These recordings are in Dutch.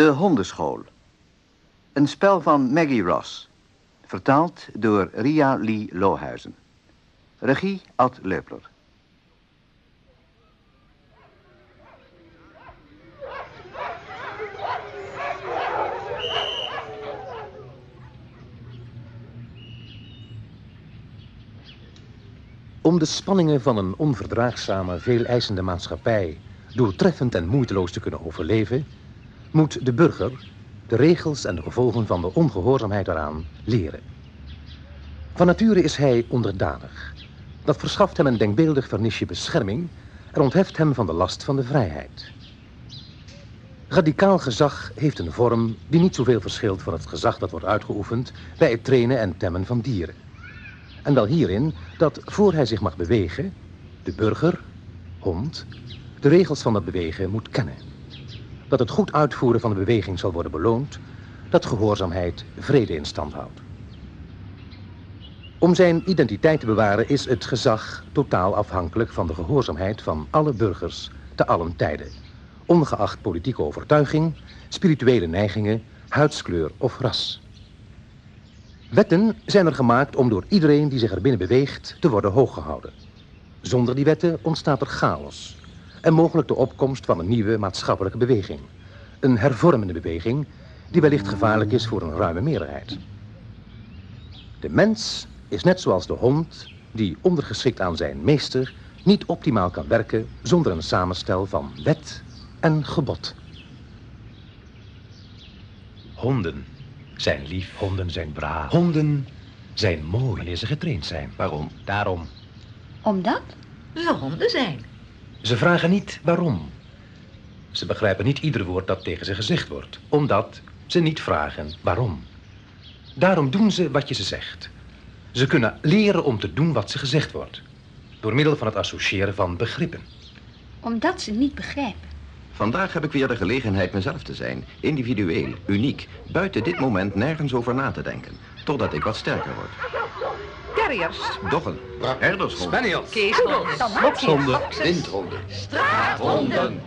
De Hondenschool. Een spel van Maggie Ross. Vertaald door Ria Lee Lohuizen. Regie Ad Leupler. Om de spanningen van een onverdraagzame, veel eisende maatschappij doeltreffend en moeiteloos te kunnen overleven, moet de burger de regels en de gevolgen van de ongehoorzaamheid eraan leren. Van nature is hij onderdanig. Dat verschaft hem een denkbeeldig vernisje bescherming en ontheft hem van de last van de vrijheid. Radicaal gezag heeft een vorm die niet zoveel verschilt van het gezag dat wordt uitgeoefend bij het trainen en temmen van dieren. En wel hierin dat voor hij zich mag bewegen, de burger, hond, de regels van dat bewegen moet kennen. Dat het goed uitvoeren van de beweging zal worden beloond, dat gehoorzaamheid vrede in stand houdt. Om zijn identiteit te bewaren is het gezag totaal afhankelijk van de gehoorzaamheid van alle burgers te allen tijden, ongeacht politieke overtuiging, spirituele neigingen, huidskleur of ras. Wetten zijn er gemaakt om door iedereen die zich er binnen beweegt te worden hooggehouden. Zonder die wetten ontstaat er chaos en mogelijk de opkomst van een nieuwe maatschappelijke beweging. Een hervormende beweging die wellicht gevaarlijk is voor een ruime meerderheid. De mens is net zoals de hond die ondergeschikt aan zijn meester niet optimaal kan werken zonder een samenstel van wet en gebod. Honden zijn lief. Honden zijn braaf. Honden zijn mooi. Wanneer ze getraind zijn. Waarom? Daarom. Omdat ze honden zijn. Ze vragen niet waarom. Ze begrijpen niet ieder woord dat tegen ze gezegd wordt. Omdat ze niet vragen waarom. Daarom doen ze wat je ze zegt. Ze kunnen leren om te doen wat ze gezegd wordt. Door middel van het associëren van begrippen. Omdat ze niet begrijpen. Vandaag heb ik weer de gelegenheid mezelf te zijn. Individueel, uniek. Buiten dit moment nergens over na te denken. Totdat ik wat sterker word. Terriers, Doggen, herdershond, Spaniels. keeshonden, Slopshonden. Windhonden. straathonden.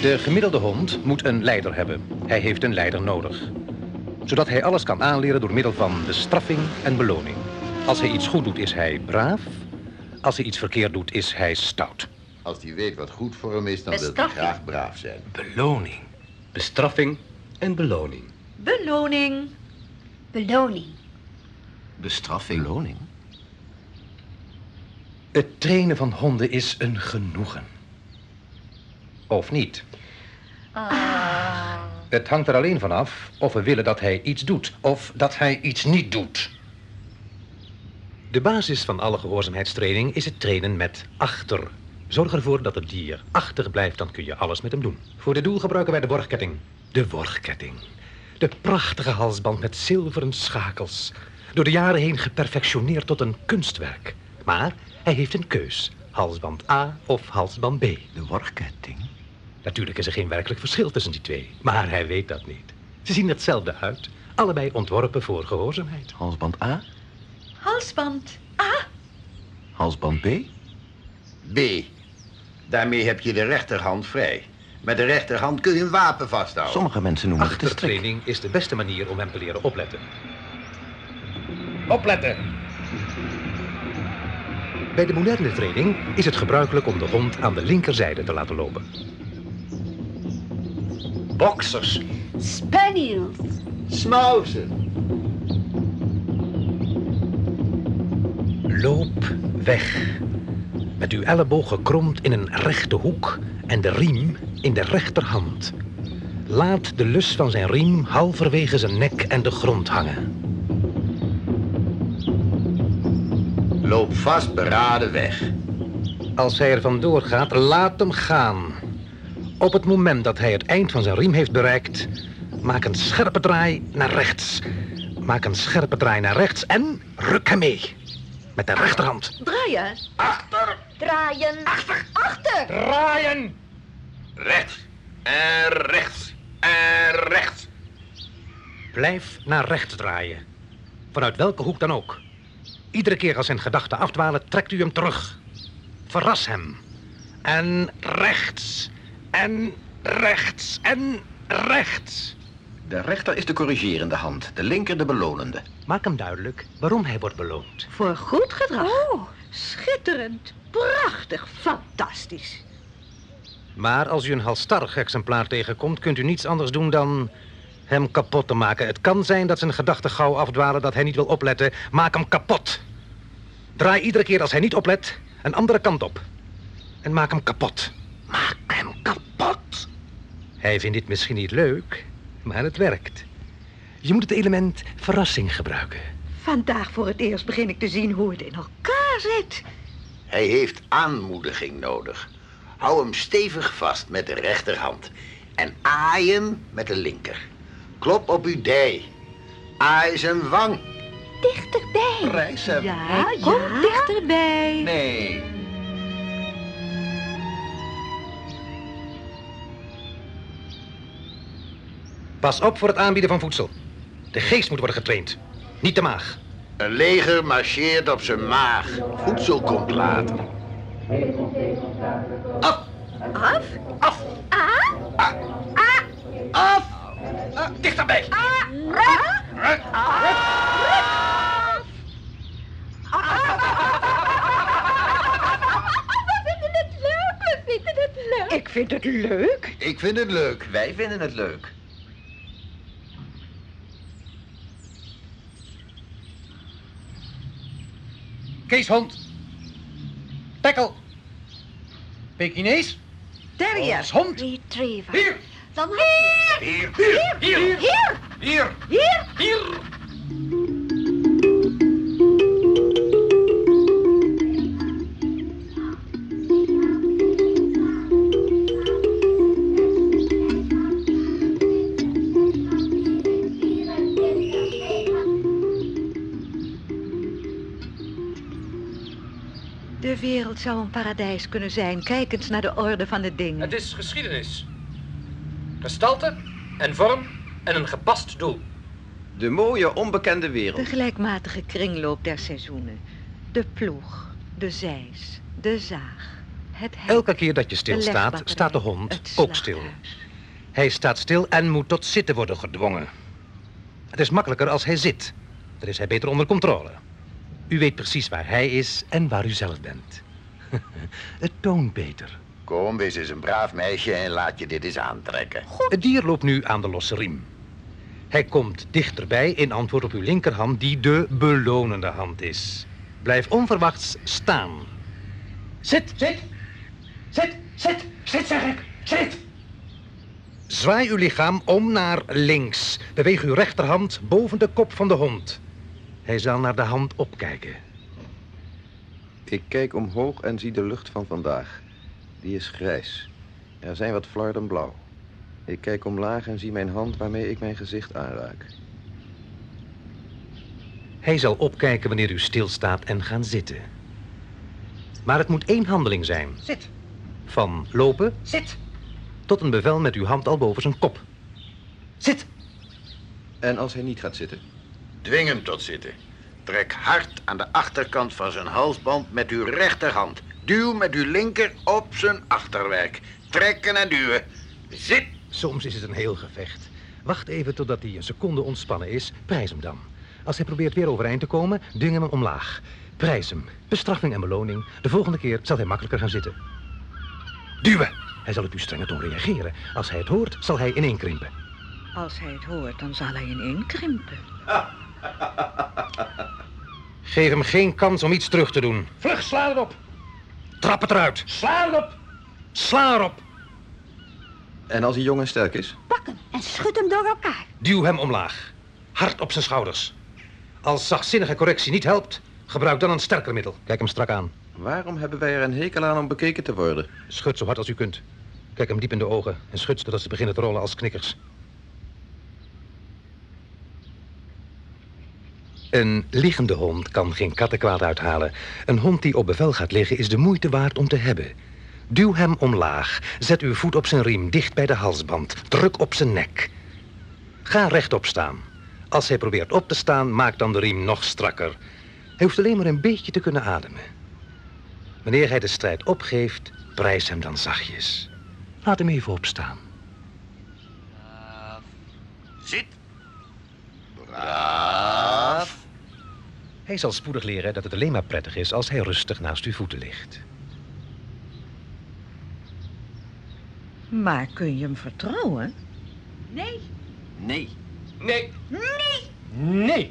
De gemiddelde hond moet een leider hebben. Hij heeft een leider nodig. Zodat hij alles kan aanleren door middel van bestraffing en beloning. Als hij iets goed doet, is hij braaf. Als hij iets verkeerd doet, is hij stout. Als hij weet wat goed voor hem is, dan wil hij graag braaf zijn. Beloning. Bestraffing en beloning. Beloning. Beloning. Bestraffing. Beloning. Het trainen van honden is een genoegen. Of niet? Het hangt er alleen van af of we willen dat hij iets doet of dat hij iets niet doet. De basis van alle gehoorzaamheidstraining is het trainen met achter. Zorg ervoor dat het dier achter blijft, dan kun je alles met hem doen. Voor dit doel gebruiken wij de borgketting. De borgketting. De prachtige halsband met zilveren schakels. Door de jaren heen geperfectioneerd tot een kunstwerk. Maar hij heeft een keus. Halsband A of halsband B. De worketting. Natuurlijk is er geen werkelijk verschil tussen die twee. Maar hij weet dat niet. Ze zien hetzelfde uit. Allebei ontworpen voor gehoorzaamheid. Halsband A, Halsband. Ah, halsband B. B. Daarmee heb je de rechterhand vrij. Met de rechterhand kun je een wapen vasthouden. Sommige mensen noemen het de strik. Achtertraining is de beste manier om hem te leren opletten. Opletten! Bij de moderne training is het gebruikelijk om de hond aan de linkerzijde te laten lopen. Boxers. Spaniels. Smauzen. Loop weg. Met uw elleboog gekromd in een rechte hoek en de riem in de rechterhand. Laat de lus van zijn riem halverwege zijn nek en de grond hangen. Loop vast beraden weg. Als hij er vandoor gaat, laat hem gaan. Op het moment dat hij het eind van zijn riem heeft bereikt, maak een scherpe draai naar rechts. Maak een scherpe draai naar rechts en ruk hem mee. Met de rechterhand. draaien. Draaien. Achter. Achter. Draaien! Rechts. En rechts. En rechts. Blijf naar rechts draaien. Vanuit welke hoek dan ook. Iedere keer als zijn gedachten afdwalen, trekt u hem terug. Verras hem. En rechts. En rechts en rechts. De rechter is de corrigerende hand, de linker de belonende. Maak hem duidelijk waarom hij wordt beloond. Voor goed gedrag. Oh. Schitterend. Prachtig. Fantastisch. Maar als u een halstarrig exemplaar tegenkomt, kunt u niets anders doen dan hem kapot te maken. Het kan zijn dat zijn gedachten gauw afdwalen, dat hij niet wil opletten. Maak hem kapot. Draai iedere keer als hij niet oplet een andere kant op. En maak hem kapot. Maak hem kapot. Hij vindt dit misschien niet leuk, maar het werkt. Je moet het element verrassing gebruiken. Vandaag voor het eerst begin ik te zien hoe het in elkaar zit. Hij heeft aanmoediging nodig. Hou hem stevig vast met de rechterhand. En aai hem met de linker. Klop op uw dij. Aai zijn wang. Dichterbij. Prijs hem. Ja, kom dichterbij. Nee. Pas op voor het aanbieden van voedsel. De geest moet worden getraind, niet de maag. Een leger marcheert op zijn maag. Voedsel komt later. Af? Af! Dichterbij. We vinden het leuk. We vinden het leuk. Ik vind het leuk. Ik vind het leuk. Wij vinden het leuk. Keeshond. Tekkel. Pekinees. Terrier. hond. Retriever. Hier. Dan heb je. Hier. Hier. Hier. Hier. Hier. Hier. De wereld zou een paradijs kunnen zijn. Kijk eens naar de orde van de dingen. Het is geschiedenis. Gestalte en vorm en een gepast doel. De mooie onbekende De wereld. gelijkmatige kringloop der seizoenen. De ploeg, de zeis, de zaag, het hek, Elke keer dat je de stilstaat, staat de hond ook stil. Hij staat stil en moet tot zitten worden gedwongen. Het is makkelijker als hij zit. Dan is hij beter onder controle. U weet precies waar hij is en waar u zelf bent. Het toont beter. Kom, wees eens een braaf meisje en laat je dit eens aantrekken. Het dier loopt nu aan de losse riem. Hij komt dichterbij in antwoord op uw linkerhand, die de belonende hand is. Blijf onverwachts staan. Zit, zit, zit, zit, zit, zeg ik, zit. Zwaai uw lichaam om naar links. Beweeg uw rechterhand boven de kop van de hond. Hij zal naar de hand opkijken. Ik kijk omhoog en zie de lucht van vandaag. Die is grijs. Er zijn wat flarden blauw. Ik kijk omlaag en zie mijn hand waarmee ik mijn gezicht aanraak. Hij zal opkijken wanneer u stilstaat en gaan zitten. Maar het moet één handeling zijn. Zit, Van lopen zit. tot een bevel met uw hand al boven zijn kop. Zit! En als hij niet gaat zitten? Dwing hem tot zitten. Trek hard aan de achterkant van zijn halsband met uw rechterhand. Duw met uw linker op zijn achterwerk. Trekken en duwen. Zit! Soms is het een heel gevecht. Wacht even totdat hij een seconde ontspannen is. Prijs hem dan. Als hij probeert weer overeind te komen, dwing hem omlaag. Prijs hem. Bestraffing en beloning. De volgende keer zal hij makkelijker gaan zitten. Duwen! Hij zal op uw strenge toon reageren. Als hij het hoort, zal hij ineenkrimpen. Als hij het hoort, dan zal hij ineen krimpen. Geef hem geen kans om iets terug te doen. Vlug, sla erop. Trap het eruit. Sla erop. Sla erop. En als hij jong en sterk is? Pak hem en schud hem door elkaar. Duw hem omlaag. Hard op zijn schouders. Als zachtzinnige correctie niet helpt, gebruik dan een sterker middel. Kijk hem strak aan. Waarom hebben wij er een hekel aan om bekeken te worden? Schud zo hard als u kunt. Kijk hem diep in de ogen en schud zodat ze beginnen te rollen als knikkers. Een liggende hond kan geen kattenkwaad uithalen. Een hond die op bevel gaat liggen is de moeite waard om te hebben. Duw hem omlaag. Zet uw voet op zijn riem, dicht bij de halsband. Druk op zijn nek. Ga rechtop staan. Als hij probeert op te staan, maak dan de riem nog strakker. Hij hoeft alleen maar een beetje te kunnen ademen. Wanneer hij de strijd opgeeft, prijs hem dan zachtjes. Laat hem even opstaan. Zit. Braaf. Hij zal spoedig leren dat het alleen maar prettig is als hij rustig naast uw voeten ligt. Maar kun je hem vertrouwen? Nee. Nee. Nee. Nee.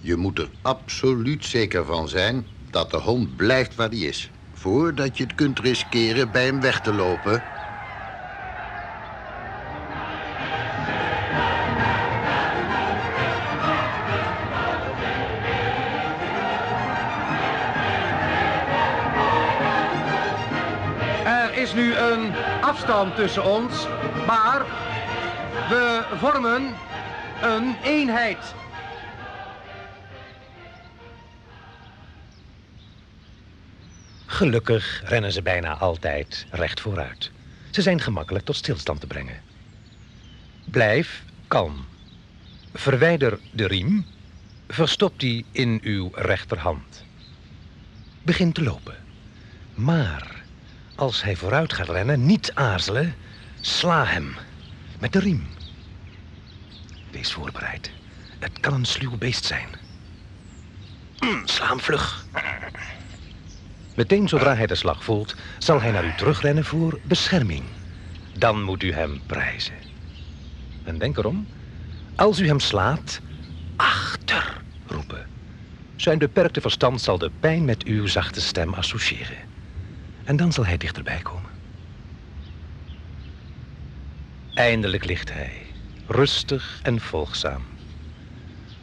Je moet er absoluut zeker van zijn dat de hond blijft waar hij is. Voordat je het kunt riskeren bij hem weg te lopen. Is nu een afstand tussen ons, maar we vormen een eenheid. Gelukkig rennen ze bijna altijd recht vooruit. Ze zijn gemakkelijk tot stilstand te brengen. Blijf kalm. Verwijder de riem. Verstop die in uw rechterhand. Begin te lopen. Maar als hij vooruit gaat rennen, niet aarzelen. Sla hem met de riem. Wees voorbereid. Het kan een sluw beest zijn. Mm, Sla hem vlug. Meteen zodra hij de slag voelt, zal hij naar u terugrennen voor bescherming. Dan moet u hem prijzen. En denk erom, als u hem slaat, achter roepen. Zijn beperkte verstand zal de pijn met uw zachte stem associëren. En dan zal hij dichterbij komen. Eindelijk ligt hij, rustig en volgzaam.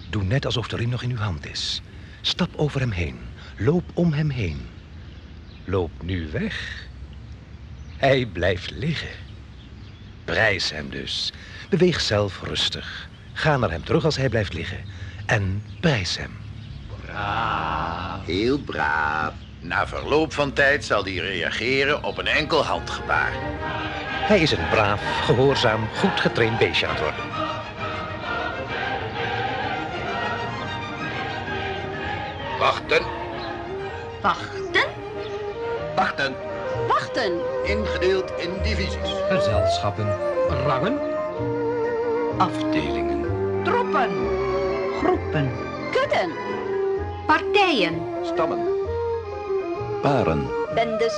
Doe net alsof de riem nog in uw hand is. Stap over hem heen. Loop om hem heen. Loop nu weg. Hij blijft liggen. Prijs hem dus. Beweeg zelf rustig. Ga naar hem terug als hij blijft liggen. En prijs hem. Heel braaf. Na verloop van tijd zal hij reageren op een enkel handgebaar. Hij is een braaf, gehoorzaam, goed getraind beestje aan het worden. Wachten. Wachten. Wachten. Wachten. Ingedeeld in divisies. Gezelschappen. Rangen. Afdelingen. Troepen. Groepen. Kudden. Partijen. Stammen. Paren. Bendes.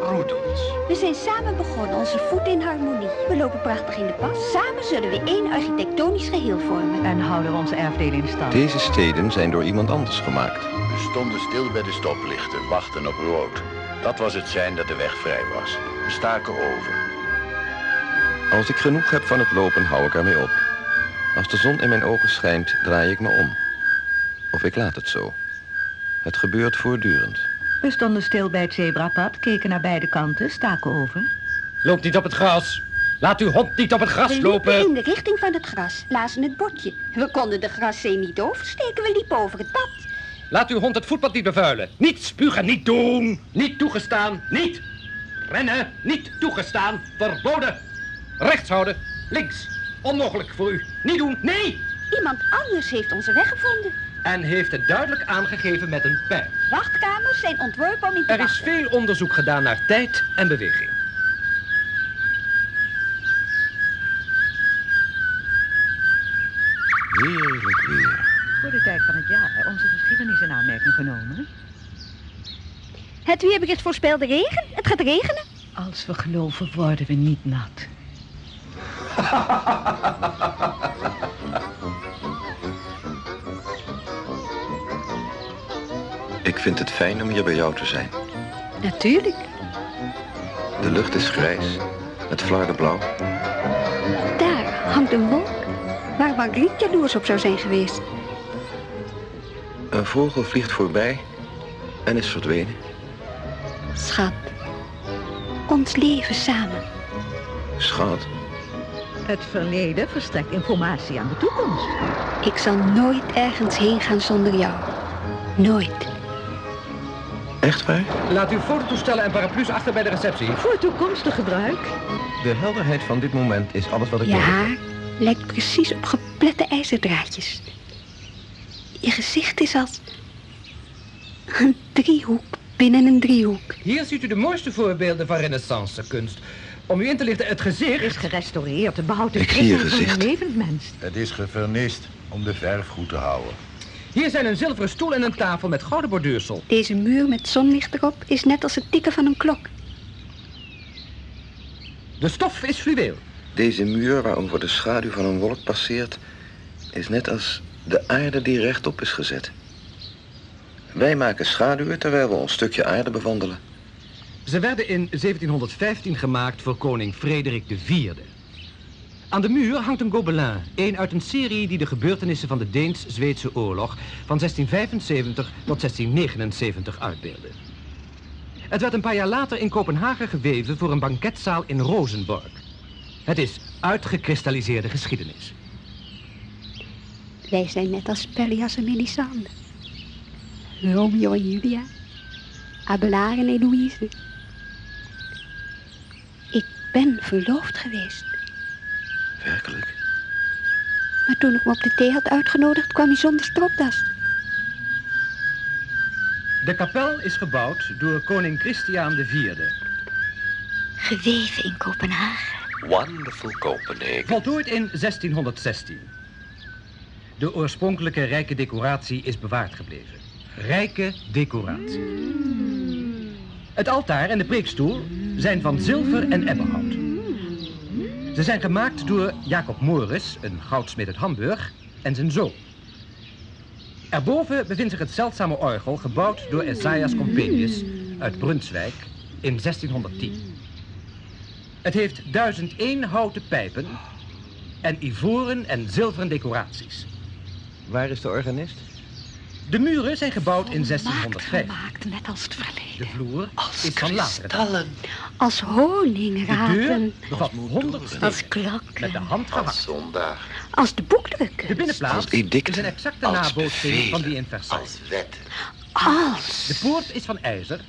Roedels. We zijn samen begonnen, onze voeten in harmonie. We lopen prachtig in de pas. Samen zullen we één architectonisch geheel vormen. En houden we onze erfdelen in stand. Deze steden zijn door iemand anders gemaakt. We stonden stil bij de stoplichten, wachten op rood. Dat was het zijn dat de weg vrij was. We staken over. Als ik genoeg heb van het lopen, hou ik ermee op. Als de zon in mijn ogen schijnt, draai ik me om. Of ik laat het zo. Het gebeurt voortdurend. We stonden stil bij het zebrapad, keken naar beide kanten, staken over. Loop niet op het gras. Laat uw hond niet op het gras We lopen. in de richting van het gras, lazen het bordje. We konden de graszee niet oversteken, we liepen over het pad. Laat uw hond het voetpad niet bevuilen. Niet spugen, niet doen. Niet toegestaan, niet. Rennen, niet toegestaan, verboden. Rechts houden, links. Onmogelijk voor u. Niet doen, nee. Iemand anders heeft onze weg gevonden. En heeft het duidelijk aangegeven met een pijl. Wachtkamers zijn ontworpen om in te Er is veel onderzoek gedaan naar tijd en beweging. Heerlijk weer. Voor de tijd van het jaar onze geschiedenis in aanmerking genomen. Het weerbericht voorspelde regen. Het gaat regenen. Als we geloven, worden we niet nat. vind het fijn om hier bij jou te zijn. Natuurlijk. De lucht is grijs, het flardenblauw. Daar hangt een wolk waar Margriet jaloers op zou zijn geweest. Een vogel vliegt voorbij en is verdwenen. Schat, ons leven samen. Schat, Het verleden verstrekt informatie aan de toekomst. Ik zal nooit ergens heen gaan zonder jou. Nooit. Echt waar? Laat uw fototoestellen en paraplu's achter bij de receptie. Voor toekomstig gebruik. De helderheid van dit moment is alles wat ik Je nodig heb. haar lijkt precies op geplette ijzerdraadjes. Je gezicht is als een driehoek binnen een driehoek. Hier ziet u de mooiste voorbeelden van renaissance kunst. Om u in te lichten, het gezicht... Is gerestaureerd. De behoud Ik zie je van een gezicht. levend mens. Het is gevernist om de verf goed te houden. Hier zijn een zilveren stoel en een tafel met gouden bordeursel. Deze muur met zonlicht erop is net als het tikken van een klok. De stof is fluweel. Deze muur waarover de schaduw van een wolk passeert... is net als de aarde die rechtop is gezet. Wij maken schaduwen terwijl we ons stukje aarde bewandelen. Ze werden in 1715 gemaakt voor koning Frederik IV. Aan de muur hangt een gobelin, een uit een serie die de gebeurtenissen van de Deens-Zweedse oorlog van 1675 tot 1679 uitbeelde. Het werd een paar jaar later in Kopenhagen geweven voor een banketzaal in Rosenborg. Het is uitgekristalliseerde geschiedenis. Wij zijn net als Pelleas en Melisande. Romeo en Julia. Abelard en Eloïse. Ik ben verloofd geweest. Werkelijk? Maar toen ik hem op de thee had uitgenodigd, kwam hij zonder stropdas. De kapel is gebouwd door koning Christian IV. Geweven in Kopenhagen. Wonderful Copenhagen. Voltooid in 1616. De oorspronkelijke rijke decoratie is bewaard gebleven. Rijke decoratie. Het altaar en de preekstoel zijn van zilver en ebbenhout. Ze zijn gemaakt door Jacob Morris, een goudsmid uit Hamburg, en zijn zoon. Erboven bevindt zich het zeldzame orgel, gebouwd door Esaias Compenius uit Brunswijk in 1610. Het heeft 1001 houten pijpen en ivoren en zilveren decoraties. Waar is de organist? De muren zijn gebouwd in 1605. Gemaakt, net als het verleden. De vloer is van latere tijd. Als De honingraten. deur bevat 100 stenen Als klokken. met de hand gehakt. Zondag. Als de boekdrukken. De binnenplaats Als edict. is een exacte Als nabootsing van die in Versailles. Als wet. Als. De poort is van ijzer,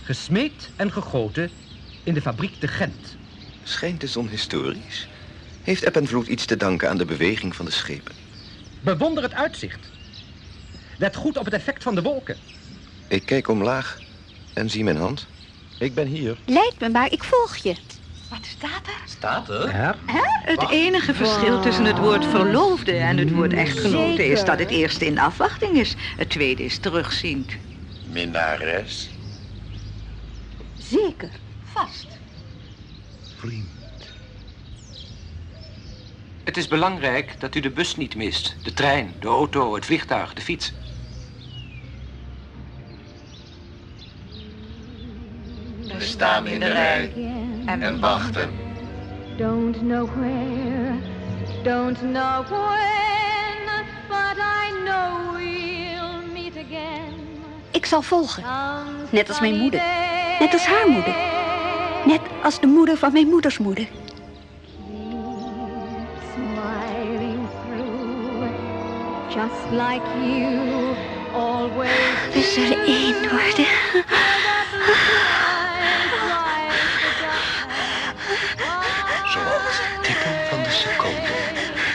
gesmeed en gegoten in de fabriek te Gent. Schijnt de zon historisch? Heeft eb en vloed iets te danken aan de beweging van de schepen? Bewonder het uitzicht. Let goed op het effect van de wolken. Ik kijk omlaag en zie mijn hand. Ik ben hier. Leid me maar, ik volg je. Wat staat er? Staat er? Ja. Het enige verschil tussen het woord verloofde en het woord echtgenote is dat het eerste in afwachting is. Het tweede is terugziend. Minnares. Zeker. Vast. Vriend. Het is belangrijk dat u de bus niet mist. De trein, de auto, het vliegtuig, de fiets. Staan in de rij en wachten. Don't know where, don't know when, but I know we'll meet again. Ik zal volgen. Net als mijn moeder. Net als haar moeder. Net als de moeder van mijn moeders moeder. Smiling through, just like you always We zullen één worden. Tikken van de seconden.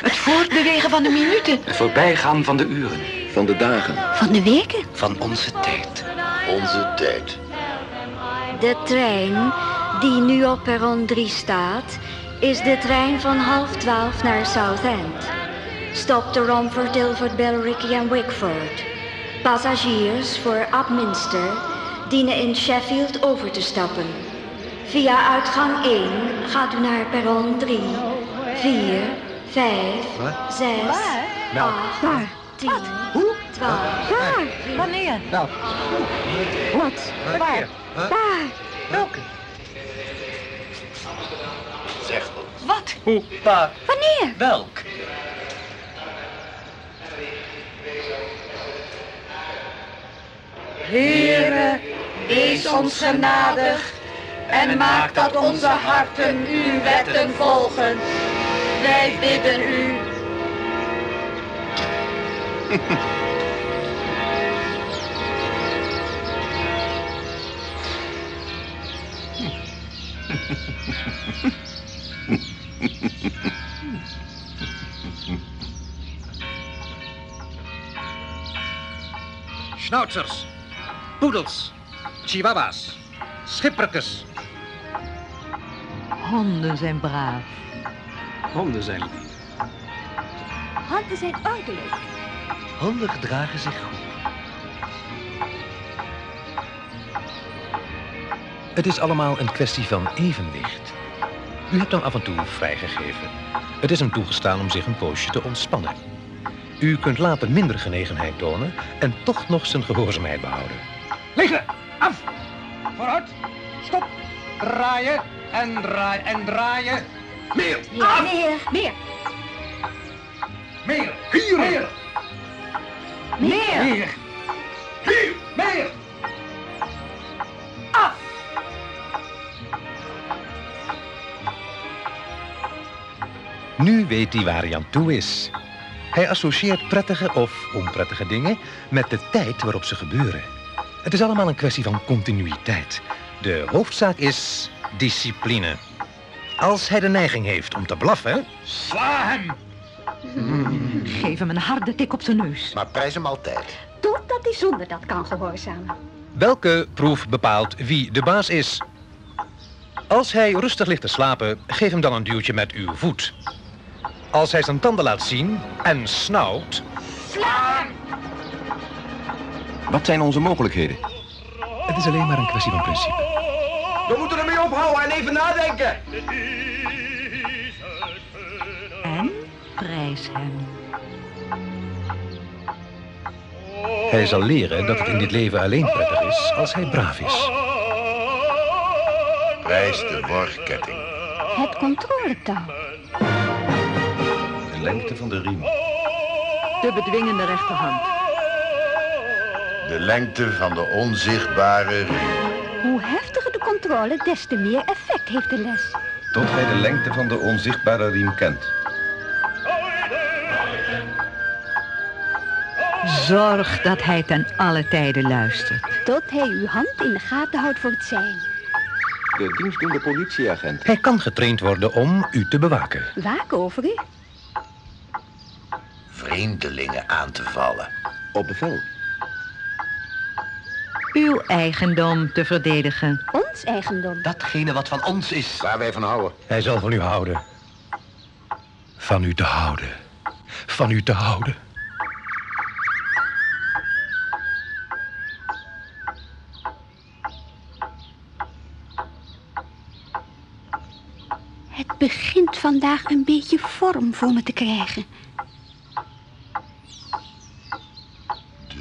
Het voortbewegen van de minuten. Het voorbijgaan van de uren. Van de dagen. Van de weken. Van onze tijd. Onze tijd. De trein die nu op perron 3 staat, is de trein van half twaalf naar Southend. Stopte Romford, Ilford, Billericay en Wickford. Passagiers voor Upminster dienen in Sheffield over te stappen. Via uitgang 1 gaat u naar perron 3, 4, 5, 6, 8, Waar? 10, 12. Waar? Wanneer? Nou, Wat? waar? Waar? Welke? Zeg ons. Wat? Hoe? Waar? Wanneer? Welk? Heere, wees ons genadig en maak dat onze harten uw wetten volgen. Wij bidden u. Schnauzers, poedels, chihuahuas, schipperkes. Honden zijn braaf. Honden zijn lief. Handen zijn ordelijk. Honden gedragen zich goed. Het is allemaal een kwestie van evenwicht. U hebt dan af en toe vrijgegeven. Het is hem toegestaan om zich een poosje te ontspannen. U kunt later minder genegenheid tonen en toch nog zijn gehoorzaamheid behouden. Liggen! Af! Vooruit! Stop! Draaien en draaien en draaien. Meer! Ja, meer, meer, Meer! Hier! Meer! meer. Meer! Hier! Meer! Af! Nu weet hij waar hij aan toe is. Hij associeert prettige of onprettige dingen met de tijd waarop ze gebeuren. Het is allemaal een kwestie van continuïteit. De hoofdzaak is discipline. Als hij de neiging heeft om te blaffen, Sla hem! Geef hem een harde tik op zijn neus. Maar prijs hem altijd. Totdat hij zonder dat kan gehoorzamen. welke proef bepaalt wie de baas is? Als hij rustig ligt te slapen, geef hem dan een duwtje met uw voet. Als hij zijn tanden laat zien en snauwt, Wat zijn onze mogelijkheden? het is alleen maar een kwestie van principe. We moeten ermee ophouden en even nadenken. En prijs hem. Hij zal leren dat het in dit leven alleen prettig is als hij braaf is. Prijs de worgketting. Het controletouw. De lengte van de riem. De bedwingende rechterhand. De lengte van de onzichtbare riem. Hoe heftiger de controle, des te meer effect heeft de les. Tot hij de lengte van de onzichtbare riem kent. Zorg dat hij ten alle tijden luistert. Tot hij uw hand in de gaten houdt voor het zijn. De dienstdoende politieagent. Hij kan getraind worden om u te bewaken. Waak over u. Vreemdelingen aan te vallen. Op bevel. Uw eigendom te verdedigen. Ons eigendom. Datgene wat van ons is. Waar wij van houden. Hij zal van u houden. Van u te houden. Van u te houden. Het begint vandaag een beetje vorm voor me te krijgen.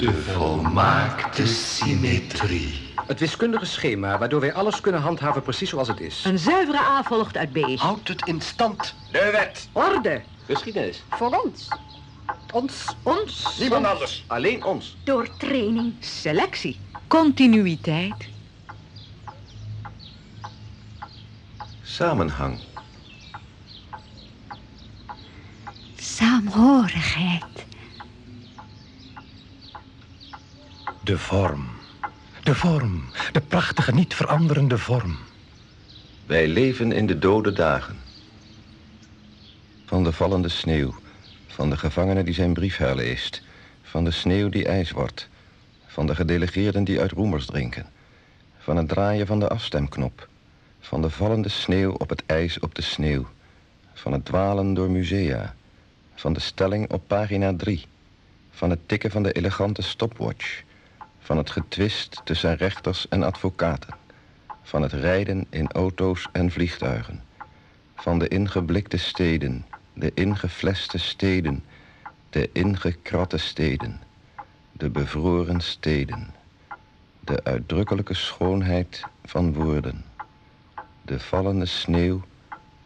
De volmaakte symmetrie. Het wiskundige schema waardoor wij alles kunnen handhaven precies zoals het is. Een zuivere A volgt uit B. Houdt het in stand. De wet. Orde. Geschiedenis. Voor ons. Ons. Ons. Niemand anders. Alleen ons. Door training. Selectie. Continuïteit. Samenhang. Saamhorigheid. De vorm. De vorm. De prachtige, niet veranderende vorm. Wij leven in de dode dagen. Van de vallende sneeuw. Van de gevangene die zijn brief herleest. Van de sneeuw die ijs wordt. Van de gedelegeerden die uit roemers drinken. Van het draaien van de afstemknop. Van de vallende sneeuw op het ijs op de sneeuw. Van het dwalen door musea. Van de stelling op pagina 3. Van het tikken van de elegante stopwatch. Van het getwist tussen rechters en advocaten. Van het rijden in auto's en vliegtuigen. Van de ingeblikte steden, de ingefleste steden, de ingekratte steden, de bevroren steden, de uitdrukkelijke schoonheid van woorden, de vallende sneeuw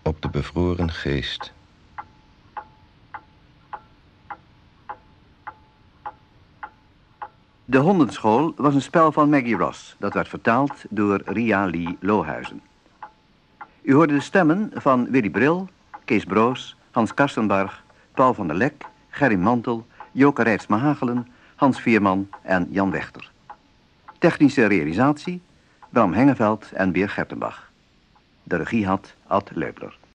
op de bevroren geest. De Hondenschool was een spel van Maggie Ross. Dat werd vertaald door Ria Lee Lohuizen. U hoorde de stemmen van Willy Bril, Kees Broos, Hans Karstenbarg, Paul van der Lek, Gerry Mantel, Joke Rijtsma Hagelen, Hans Vierman en Jan Wechter. Technische realisatie, Bram Hengeveld en Beer Gertenbach. De regie had Ad Leupler.